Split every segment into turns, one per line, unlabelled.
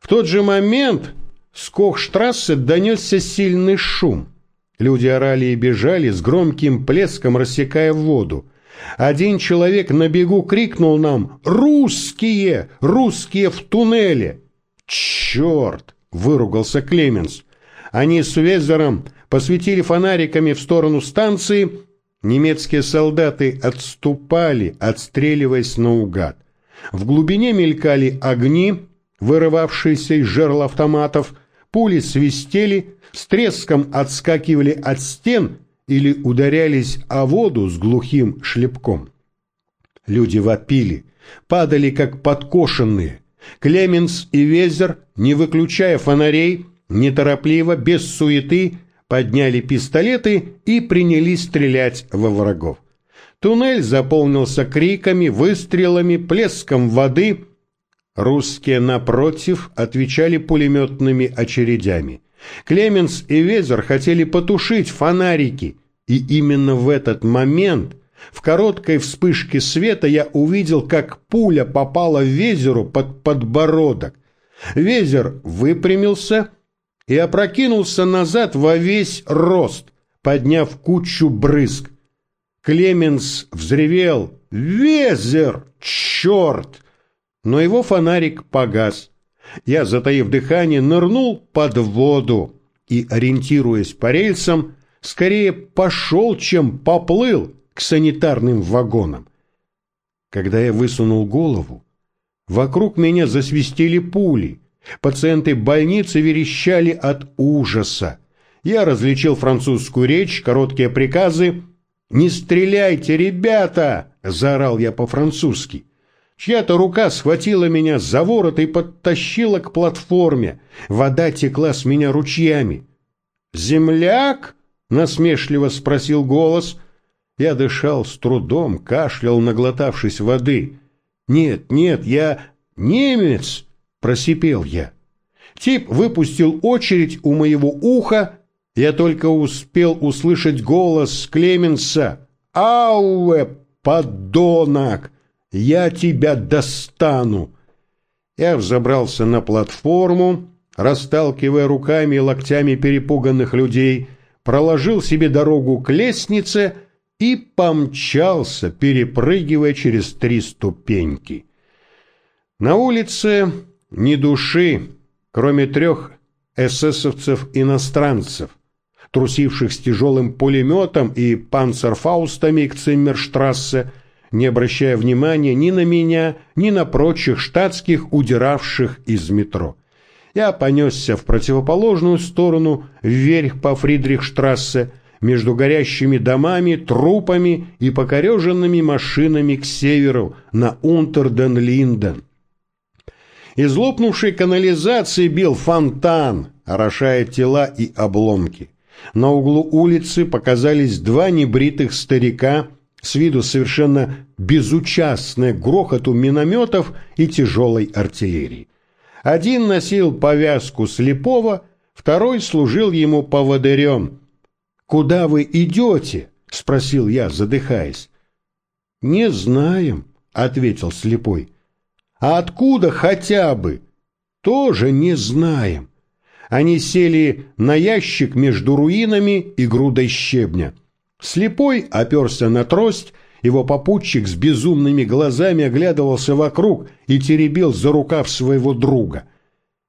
В тот же момент с Кохштрассе донесся сильный шум. Люди орали и бежали, с громким плеском рассекая воду. Один человек на бегу крикнул нам «Русские! Русские в туннеле!» «Черт!» — выругался Клеменс. Они с Везером посветили фонариками в сторону станции. Немецкие солдаты отступали, отстреливаясь наугад. В глубине мелькали огни, вырывавшиеся из жерл автоматов, пули свистели, с треском отскакивали от стен или ударялись о воду с глухим шлепком. Люди вопили, падали как подкошенные. Клеменс и Везер, не выключая фонарей, неторопливо, без суеты, подняли пистолеты и принялись стрелять во врагов. Туннель заполнился криками, выстрелами, плеском воды. Русские, напротив, отвечали пулеметными очередями. Клеменс и Везер хотели потушить фонарики, и именно в этот момент, в короткой вспышке света, я увидел, как пуля попала Везеру под подбородок. Везер выпрямился и опрокинулся назад во весь рост, подняв кучу брызг. Клеменс взревел «Везер! Черт!» Но его фонарик погас. Я, затаив дыхание, нырнул под воду и, ориентируясь по рельсам, скорее пошел, чем поплыл к санитарным вагонам. Когда я высунул голову, вокруг меня засвистели пули, Пациенты больницы верещали от ужаса. Я различил французскую речь, короткие приказы. «Не стреляйте, ребята!» – заорал я по-французски. Чья-то рука схватила меня за ворот и подтащила к платформе. Вода текла с меня ручьями. «Земляк?» – насмешливо спросил голос. Я дышал с трудом, кашлял, наглотавшись воды. «Нет, нет, я немец!» просипел я. Тип выпустил очередь у моего уха, я только успел услышать голос Клеменса. «Ауэ, подонок! Я тебя достану!» Я взобрался на платформу, расталкивая руками и локтями перепуганных людей, проложил себе дорогу к лестнице и помчался, перепрыгивая через три ступеньки. На улице ни души, кроме трех эсэсовцев-иностранцев, трусивших с тяжелым пулеметом и панцерфаустами к Циммерштрассе, не обращая внимания ни на меня, ни на прочих штатских, удиравших из метро. Я понесся в противоположную сторону, вверх по Фридрихштрассе, между горящими домами, трупами и покореженными машинами к северу, на Унтерден-Линден. Из лопнувшей канализации бил фонтан, орошая тела и обломки. На углу улицы показались два небритых старика, с виду совершенно безучастные к грохоту минометов и тяжелой артиллерии. Один носил повязку слепого, второй служил ему поводырем. «Куда вы идете?» — спросил я, задыхаясь. «Не знаем», — ответил слепой. А откуда хотя бы? Тоже не знаем. Они сели на ящик между руинами и грудой щебня. Слепой оперся на трость, его попутчик с безумными глазами оглядывался вокруг и теребил за рукав своего друга.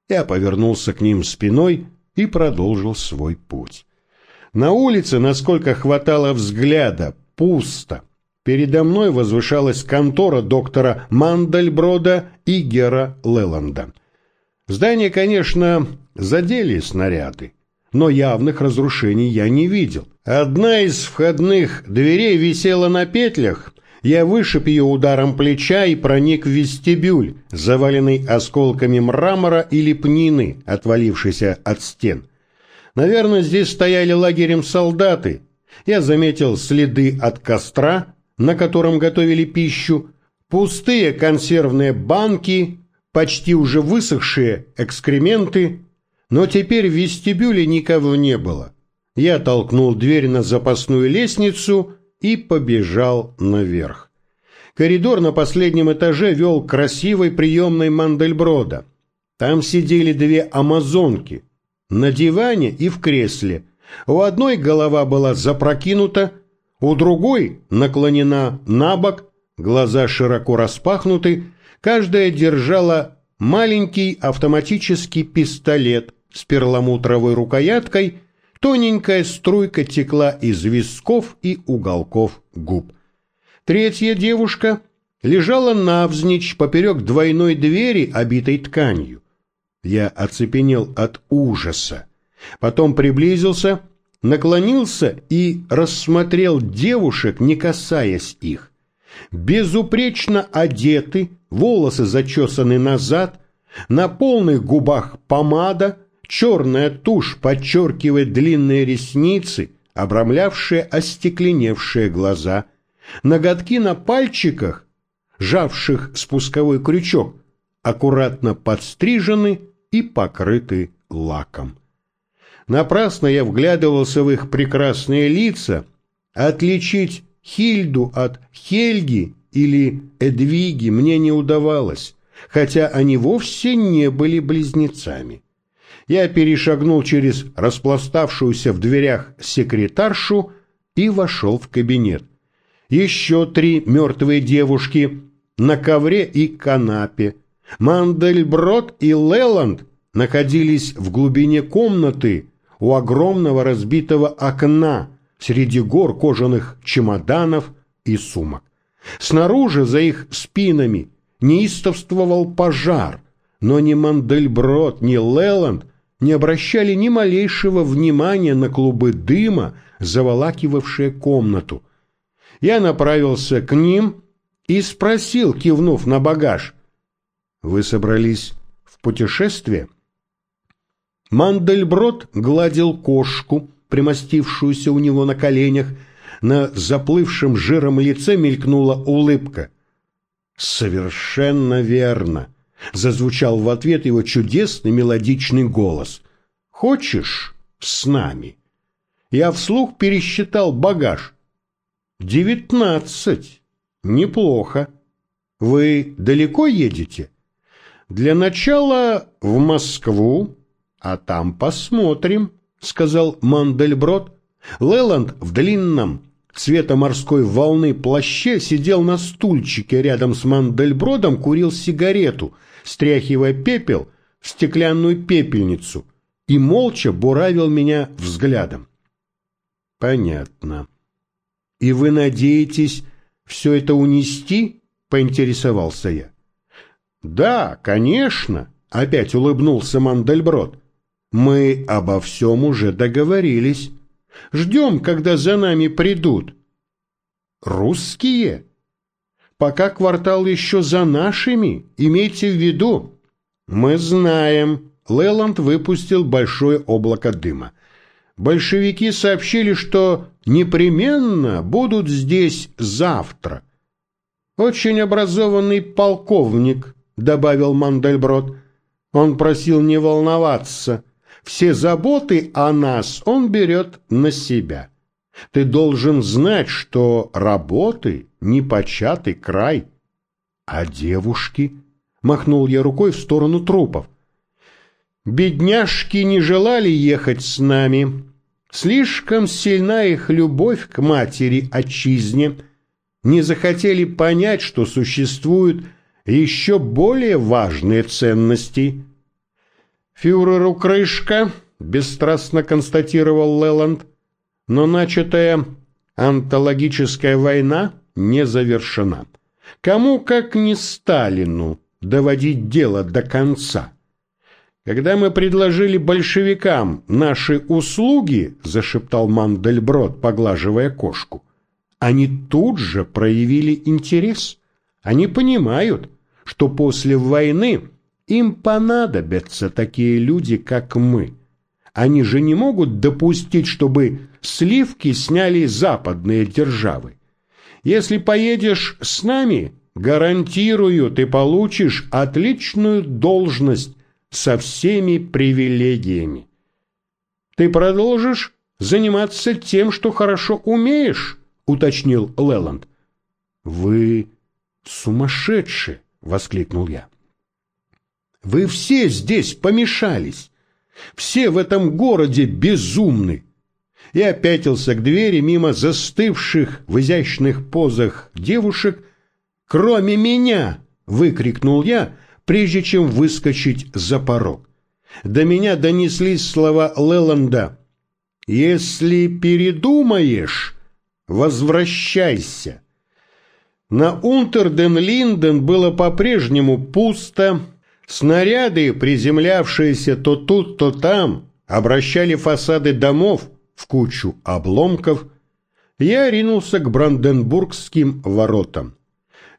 Я повернулся к ним спиной и продолжил свой путь. На улице, насколько хватало взгляда, пусто. Передо мной возвышалась контора доктора Мандельброда и Гера Леланда. Здание, конечно, задели снаряды, но явных разрушений я не видел. Одна из входных дверей висела на петлях, я вышиб ее ударом плеча и проник в вестибюль, заваленный осколками мрамора и лепнины, отвалившейся от стен. Наверное, здесь стояли лагерем солдаты. Я заметил следы от костра, на котором готовили пищу, пустые консервные банки, почти уже высохшие экскременты, но теперь в вестибюле никого не было. Я толкнул дверь на запасную лестницу и побежал наверх. Коридор на последнем этаже вел к красивой приемной Мандельброда. Там сидели две амазонки, на диване и в кресле. У одной голова была запрокинута, у другой наклонена на бок, глаза широко распахнуты, каждая держала маленький автоматический пистолет с перламутровой рукояткой, тоненькая струйка текла из висков и уголков губ. Третья девушка лежала навзничь поперек двойной двери, обитой тканью. Я оцепенел от ужаса. Потом приблизился, наклонился и рассмотрел девушек, не касаясь их. Безупречно одеты, волосы зачесаны назад, на полных губах помада, черная тушь подчеркивает длинные ресницы, обрамлявшие остекленевшие глаза, ноготки на пальчиках, жавших спусковой крючок, аккуратно подстрижены и покрыты лаком. Напрасно я вглядывался в их прекрасные лица, отличить Хильду от Хельги или Эдвиги мне не удавалось, хотя они вовсе не были близнецами. Я перешагнул через распластавшуюся в дверях секретаршу и вошел в кабинет. Еще три мертвые девушки на ковре и канапе, Мандельброд и Леланд находились в глубине комнаты у огромного разбитого окна среди гор кожаных чемоданов и сумок. Снаружи, за их спинами, неистовствовал пожар, но ни Мандельброд, ни Леланд не обращали ни малейшего внимания на клубы дыма, заволакивавшие комнату. Я направился к ним и спросил, кивнув на багаж, вы собрались в путешествие? Мандельброд гладил кошку, примостившуюся у него на коленях. На заплывшем жиром лице мелькнула улыбка. «Совершенно верно!» — зазвучал в ответ его чудесный мелодичный голос. «Хочешь с нами?» Я вслух пересчитал багаж. «Девятнадцать. Неплохо. Вы далеко едете?» Для начала в Москву, а там посмотрим, сказал Мандельброд. Леланд в длинном цвета морской волны плаще сидел на стульчике рядом с Мандельбродом, курил сигарету, стряхивая пепел в стеклянную пепельницу и молча буравил меня взглядом. Понятно. И вы надеетесь все это унести? Поинтересовался я. «Да, конечно», — опять улыбнулся Мандельброд. «Мы обо всем уже договорились. Ждем, когда за нами придут». «Русские?» «Пока квартал еще за нашими, имейте в виду». «Мы знаем». Леланд выпустил большое облако дыма. «Большевики сообщили, что непременно будут здесь завтра». «Очень образованный полковник», добавил Мандельброд. Он просил не волноваться. Все заботы о нас он берет на себя. Ты должен знать, что работы — непочатый край. А девушки? Махнул я рукой в сторону трупов. Бедняжки не желали ехать с нами. Слишком сильна их любовь к матери-отчизне. Не захотели понять, что существуют еще более важные ценности. «Фюреру крышка», — бесстрастно констатировал Леланд, «но начатая антологическая война не завершена. Кому, как не Сталину, доводить дело до конца?» Когда мы предложили большевикам наши услуги, зашептал Мандельброд, поглаживая кошку, они тут же проявили интерес. Они понимают, что после войны им понадобятся такие люди, как мы. Они же не могут допустить, чтобы сливки сняли западные державы. Если поедешь с нами, гарантирую, ты получишь отличную должность со всеми привилегиями. Ты продолжишь заниматься тем, что хорошо умеешь, уточнил Леланд. Вы сумасшедший!» — воскликнул я. Вы все здесь помешались. Все в этом городе безумны. Я пятился к двери мимо застывших в изящных позах девушек. «Кроме меня!» — выкрикнул я, прежде чем выскочить за порог. До меня донеслись слова Леланда. «Если передумаешь, возвращайся». На Унтерден-Линден было по-прежнему пусто, снаряды, приземлявшиеся то тут, то там, обращали фасады домов в кучу обломков. Я ринулся к Бранденбургским воротам.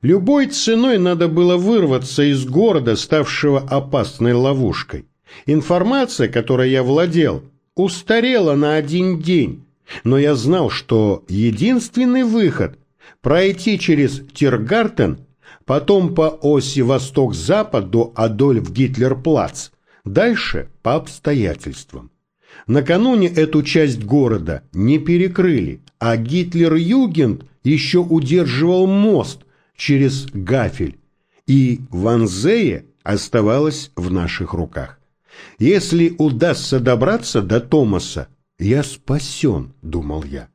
Любой ценой надо было вырваться из города, ставшего опасной ловушкой. Информация, которой я владел, устарела на один день, но я знал, что единственный выход – пройти через Тиргартен, потом по оси восток-запад до Адольф-Гитлер-Плац, дальше по обстоятельствам. Накануне эту часть города не перекрыли, а Гитлер-Югент еще удерживал мост через Гафель, и Ванзея оставалась в наших руках. Если удастся добраться до Томаса, я спасен, думал я.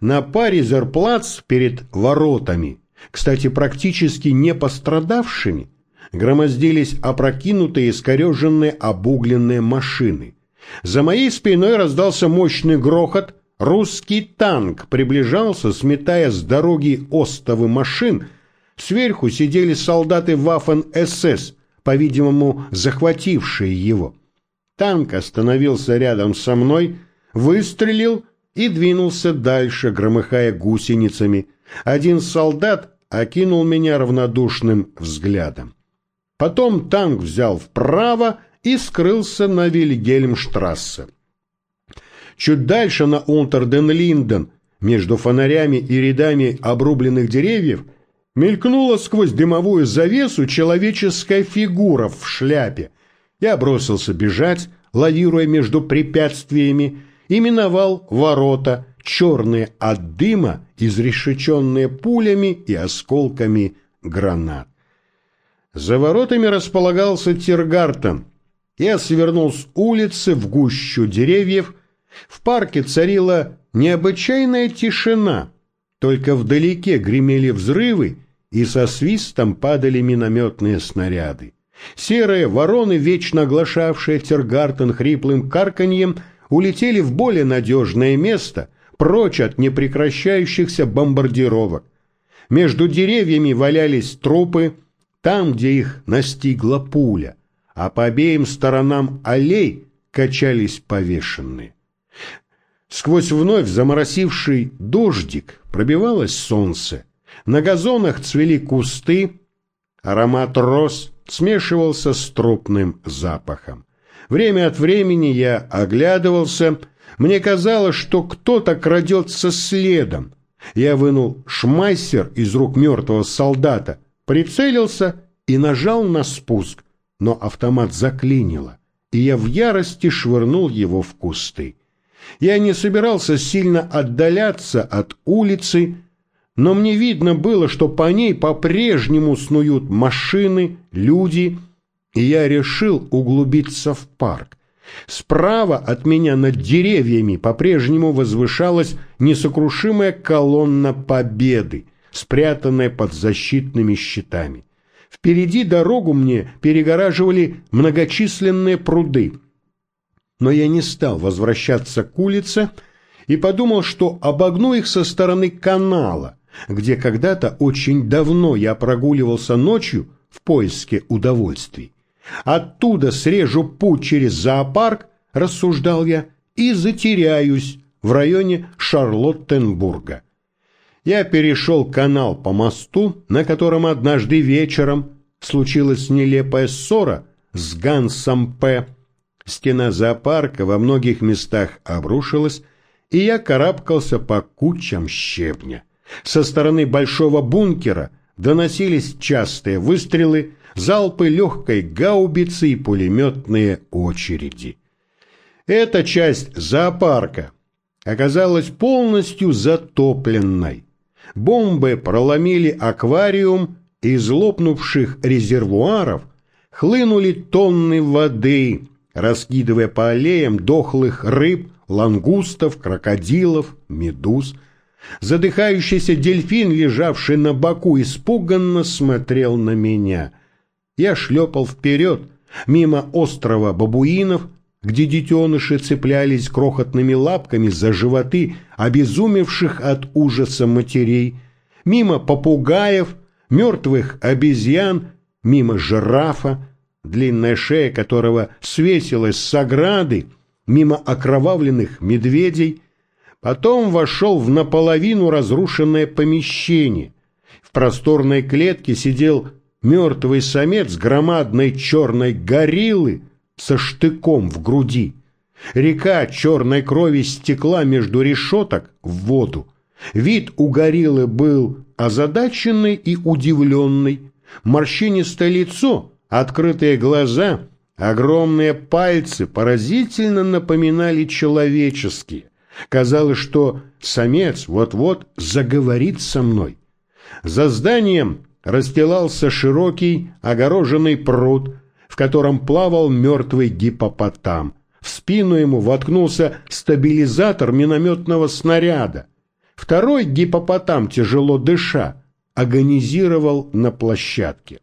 На паре Зерплац перед воротами, кстати, практически не пострадавшими, громоздились опрокинутые искореженные обугленные машины. За моей спиной раздался мощный грохот, русский танк приближался, сметая с дороги остовы машин, сверху сидели солдаты Waffen-СС, по-видимому, захватившие его. Танк остановился рядом со мной, выстрелил и двинулся дальше, громыхая гусеницами. Один солдат окинул меня равнодушным взглядом. Потом танк взял вправо и скрылся на Вильгельмштрассе. Чуть дальше на Унтерден-Линден, между фонарями и рядами обрубленных деревьев, Мелькнула сквозь дымовую завесу человеческая фигура в шляпе. Я бросился бежать, лавируя между препятствиями, и миновал ворота, черные от дыма, изрешеченные пулями и осколками гранат. За воротами располагался Тиргартен. Я свернул с улицы в гущу деревьев. В парке царила необычайная тишина. Только вдалеке гремели взрывы, и со свистом падали минометные снаряды. Серые вороны, вечно оглашавшие Тергартен хриплым карканьем, улетели в более надежное место, прочь от непрекращающихся бомбардировок. Между деревьями валялись трупы, там, где их настигла пуля, а по обеим сторонам аллей качались повешенные. Сквозь вновь заморосивший дождик пробивалось солнце, на газонах цвели кусты, аромат роз смешивался с трупным запахом. Время от времени я оглядывался, мне казалось, что кто-то крадется следом. Я вынул шмайсер из рук мертвого солдата, прицелился и нажал на спуск, но автомат заклинило, и я в ярости швырнул его в кусты. Я не собирался сильно отдаляться от улицы, но мне видно было, что по ней по-прежнему снуют машины, люди, и я решил углубиться в парк. Справа от меня над деревьями по-прежнему возвышалась несокрушимая колонна победы, спрятанная под защитными щитами. Впереди дорогу мне перегораживали многочисленные пруды. Но я не стал возвращаться к улице и подумал, что обогну их со стороны канала – где когда-то очень давно я прогуливался ночью в поиске удовольствий. Оттуда срежу путь через зоопарк, рассуждал я, и затеряюсь в районе Шарлоттенбурга. Я перешел канал по мосту, на котором однажды вечером случилась нелепая ссора с Гансом П. Стена зоопарка во многих местах обрушилась, и я карабкался по кучам щебня. Со стороны большого бункера доносились частые выстрелы, залпы легкой гаубицы и пулеметные очереди. Эта часть зоопарка оказалась полностью затопленной. Бомбы проломили аквариум, из лопнувших резервуаров хлынули тонны воды, раскидывая по аллеям дохлых рыб, лангустов, крокодилов, медуз. Задыхающийся дельфин, лежавший на боку, испуганно смотрел на меня. Я шлепал вперед, мимо острова бабуинов, где детеныши цеплялись крохотными лапками за животы обезумевших от ужаса матерей, мимо попугаев, мертвых обезьян, мимо жирафа, длинная шея которого свесилась с ограды, мимо окровавленных медведей, потом вошел в наполовину разрушенное помещение. В просторной клетке сидел мертвый самец громадной черной гориллы со штыком в груди. Река черной крови стекла между решеток в воду. Вид у гориллы был озадаченный и удивленный. Морщинистое лицо, открытые глаза, огромные пальцы поразительно напоминали человеческие. Казалось, что самец вот-вот заговорит со мной. За зданием расстилался широкий огороженный пруд, в котором плавал мертвый гипопотам. В спину ему воткнулся стабилизатор минометного снаряда. Второй гипопотам, тяжело дыша, агонизировал на площадке.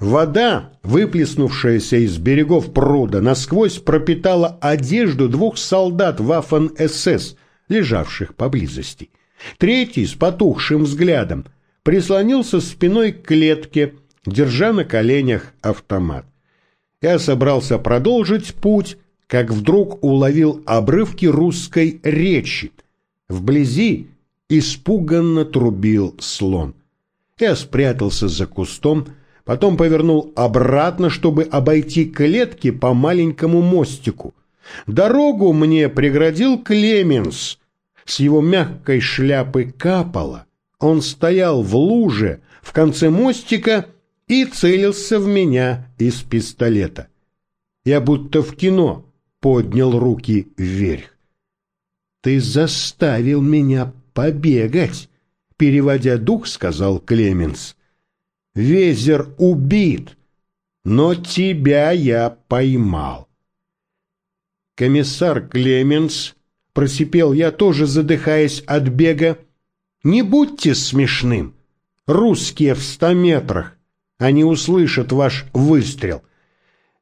Вода, выплеснувшаяся из берегов пруда, насквозь пропитала одежду двух солдат Ваффен-СС, лежавших поблизости. Третий, с потухшим взглядом, прислонился спиной к клетке, держа на коленях автомат. Я собрался продолжить путь, как вдруг уловил обрывки русской речи. Вблизи испуганно трубил слон. Я спрятался за кустом, потом повернул обратно, чтобы обойти клетки по маленькому мостику. Дорогу мне преградил Клеменс. С его мягкой шляпы капало. Он стоял в луже в конце мостика и целился в меня из пистолета. Я будто в кино поднял руки вверх. «Ты заставил меня побегать», — переводя дух, сказал Клеменс. «Везер убит, но тебя я поймал». Комиссар Клеменс, просипел я тоже, задыхаясь от бега, не будьте смешным. Русские в ста метрах. Они услышат ваш выстрел.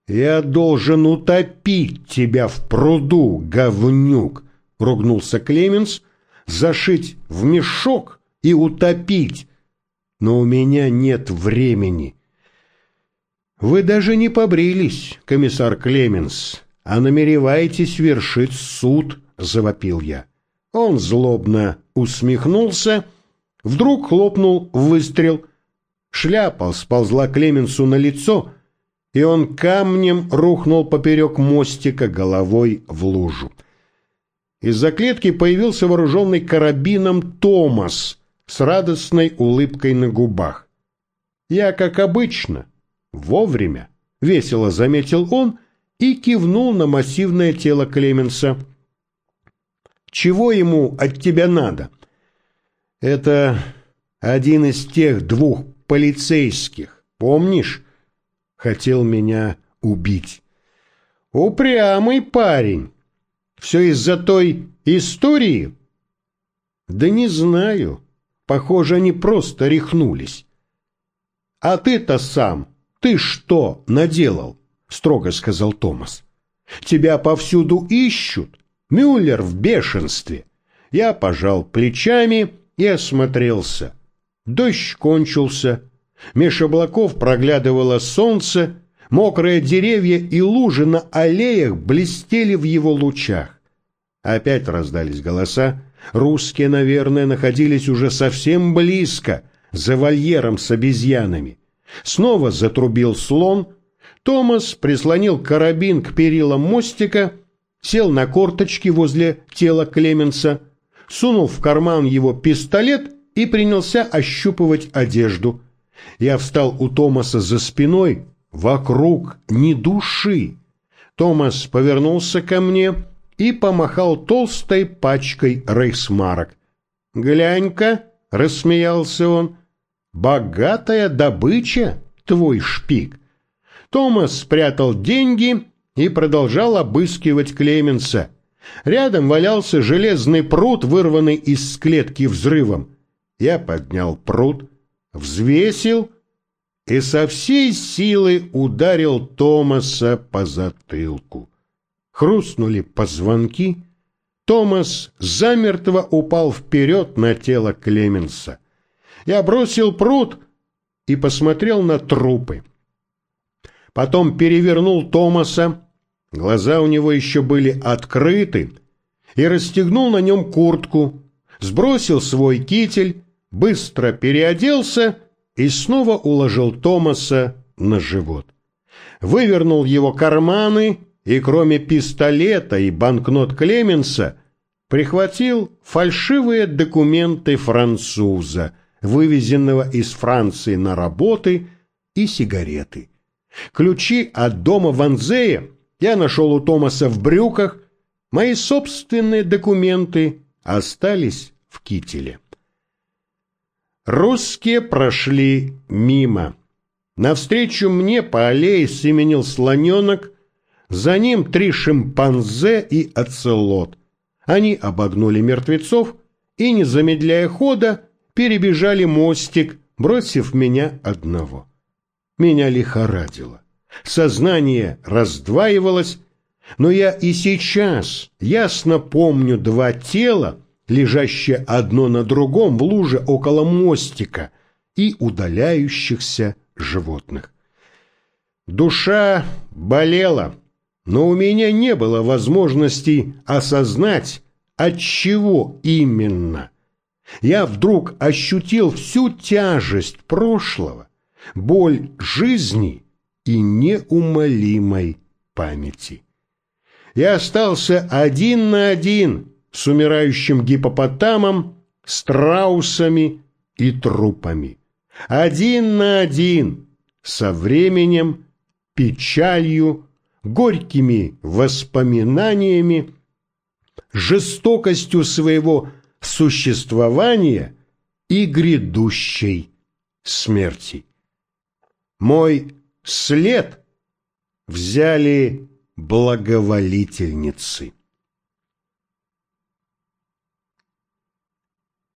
Я должен утопить тебя в пруду, говнюк, ругнулся Клеменс, зашить в мешок и утопить. Но у меня нет времени. Вы даже не побрились, комиссар Клеменс, а намереваетесь вершить суд, завопил я. Он злобно усмехнулся, вдруг хлопнул выстрел. Шляпа сползла Клеменсу на лицо, и он камнем рухнул поперек мостика головой в лужу. Из-за клетки появился вооруженный карабином Томас с радостной улыбкой на губах. Я, как обычно, вовремя, весело заметил он и кивнул на массивное тело Клеменса – чего ему от тебя надо? Это один из тех двух полицейских, помнишь? Хотел меня убить. Упрямый парень. Все из-за той истории? Да не знаю. Похоже, они просто рехнулись. А ты-то сам, ты что наделал? Строго сказал Томас. Тебя повсюду ищут. Мюллер в бешенстве. Я пожал плечами и осмотрелся. Дождь кончился. Меж облаков проглядывало солнце, мокрые деревья и лужи на аллеях блестели в его лучах. Опять раздались голоса. Русские, наверное, находились уже совсем близко, за вольером с обезьянами. Снова затрубил слон. Томас прислонил карабин к перилам мостика сел на корточки возле тела Клеменса, сунул в карман его пистолет и принялся ощупывать одежду. Я встал у Томаса за спиной, вокруг ни души. Томас повернулся ко мне и помахал толстой пачкой рейхсмарок. «Глянь-ка», — рассмеялся он, — «богатая добыча, твой шпик. Томас спрятал деньги и продолжал обыскивать Клеменса. Рядом валялся железный пруд, вырванный из клетки взрывом. Я поднял пруд, взвесил и со всей силы ударил Томаса по затылку. Хрустнули позвонки. Томас замертво упал вперед на тело Клеменса. Я бросил пруд и посмотрел на трупы. Потом перевернул Томаса, глаза у него еще были открыты, и расстегнул на нем куртку, сбросил свой китель, быстро переоделся и снова уложил Томаса на живот. Вывернул его карманы и, кроме пистолета и банкнот Клеменса, прихватил фальшивые документы француза, вывезенного из Франции на работы, и сигареты. Ключи от дома Ванзея я нашел у Томаса в брюках, мои собственные документы остались в кителе. Русские прошли мимо. Навстречу мне по аллее семенил слоненок, за ним три шимпанзе и оцелот. Они обогнули мертвецов и, не замедляя хода, перебежали мостик, бросив меня одного. Меня лихорадило. Сознание раздваивалось, но я и сейчас ясно помню два тела, лежащие одно на другом в луже около мостика и удаляющихся животных. Душа болела, но у меня не было возможности осознать, от чего именно. Я вдруг ощутил всю тяжесть прошлого, боль жизни и неумолимой памяти. Я остался один на один с умирающим гипопотамом, страусами и трупами. Один на один со временем, печалью, горькими воспоминаниями, жестокостью своего существования и грядущей смерти. Мой след взяли благоволительницы.